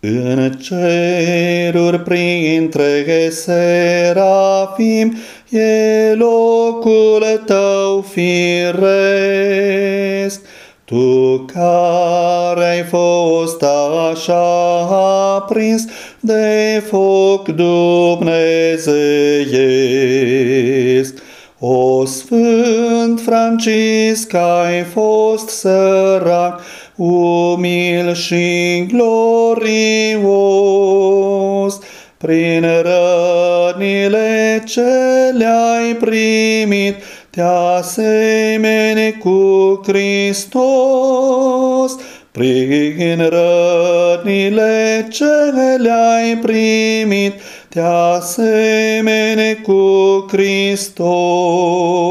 În ceruri printre serafim e locul tău firesc. Tu care ai fost așa aprins de foc dumnezeiesc. O Sfânt Francisc ai fost sărac, umil și glorios, prin rănile ce le-ai primit, te asemene cu Hristos, prin rănile ce le-ai primit, te asemene cu Hristos.